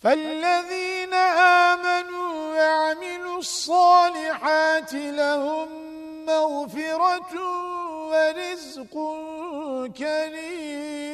فالذين آمنوا وعملوا الصالحات لهم مغفرة ورزق كريم.